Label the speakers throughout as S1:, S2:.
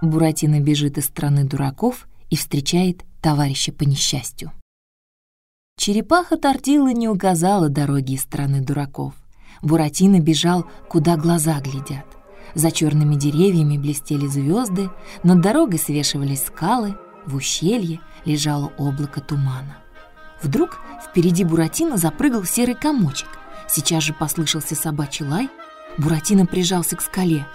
S1: Буратино бежит из страны дураков и встречает товарища по несчастью. Черепаха Тортила не указала дороги из страны дураков. Буратино бежал, куда глаза глядят. За черными деревьями блестели звезды, над дорогой свешивались скалы, в ущелье лежало облако тумана. Вдруг впереди Буратино запрыгал серый комочек. Сейчас же послышался собачий лай. Буратино прижался к скале.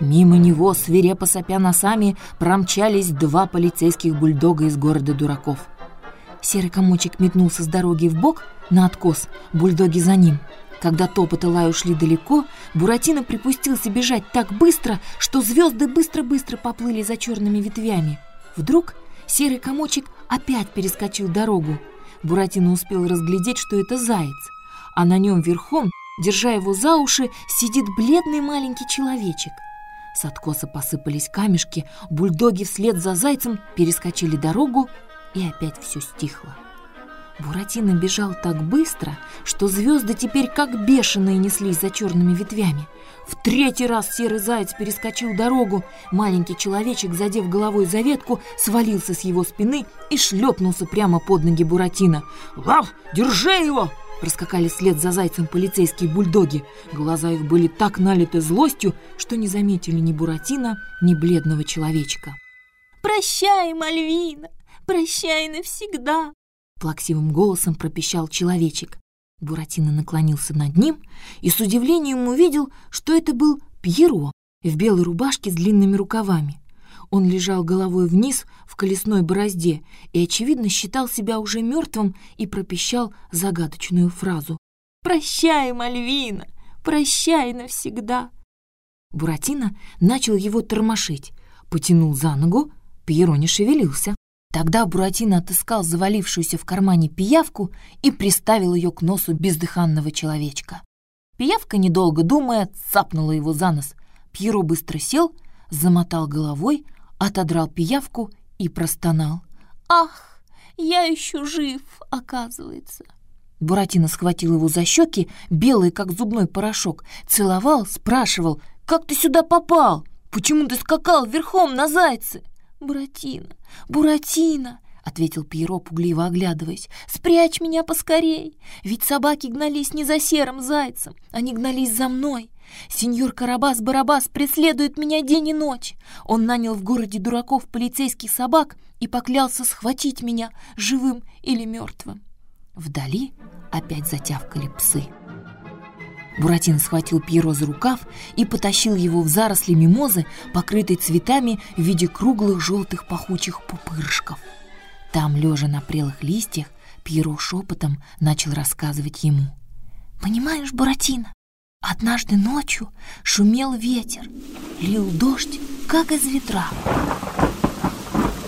S1: Мимо него, свирепо сопя носами, промчались два полицейских бульдога из города дураков. Серый комочек метнулся с дороги в бок на откос, бульдоги за ним. Когда топот и лай ушли далеко, Буратино припустился бежать так быстро, что звезды быстро-быстро поплыли за черными ветвями. Вдруг серый комочек опять перескочил дорогу. Буратино успел разглядеть, что это заяц, а на нем верхом, держа его за уши, сидит бледный маленький человечек. С откоса посыпались камешки, бульдоги вслед за зайцем перескочили дорогу, и опять все стихло. Буратино бежал так быстро, что звезды теперь как бешеные неслись за черными ветвями. В третий раз серый заяц перескочил дорогу. Маленький человечек, задев головой за ветку, свалился с его спины и шлепнулся прямо под ноги Буратино. «Лав, держи его!» Проскакали вслед за зайцем полицейские бульдоги. Глаза их были так налиты злостью, что не заметили ни Буратино, ни бледного человечка.
S2: «Прощай, Мальвина! Прощай навсегда!»
S1: Плаксивым голосом пропищал человечек. Буратино наклонился над ним и с удивлением увидел, что это был Пьеро в белой рубашке с длинными рукавами. Он лежал головой вниз в колесной борозде и, очевидно, считал себя уже мертвым и пропищал загадочную фразу.
S2: «Прощай, Мальвина! Прощай навсегда!»
S1: Буратино начал его тормошить, потянул за ногу, Пьеро не шевелился. Тогда Буратино отыскал завалившуюся в кармане пиявку и приставил ее к носу бездыханного человечка. Пиявка, недолго думая, цапнула его за нос. Пьеро быстро сел, замотал головой, отодрал пиявку и простонал.
S2: «Ах, я еще жив, оказывается!»
S1: Буратино схватил его за щеки, белый, как зубной порошок, целовал, спрашивал, «Как ты сюда попал? Почему ты скакал верхом на зайце?»
S2: «Буратино, Буратино!» — ответил Пьеро, пугливо оглядываясь. «Спрячь меня поскорей! Ведь собаки гнались не за серым зайцем, они гнались за мной. Сеньор Карабас-Барабас преследует меня день и ночь. Он нанял в городе дураков полицейских собак и поклялся схватить меня живым или мертвым.
S1: Вдали опять затявкали псы. Буратино схватил Пьеро за рукав и потащил его в заросли мимозы, покрытой цветами в виде круглых желтых пахучих пупырышков. Там, лежа на прелых листьях, Пьеро шепотом начал рассказывать ему.
S2: «Понимаешь, Буратино, Однажды ночью шумел ветер, лил дождь, как из ветра.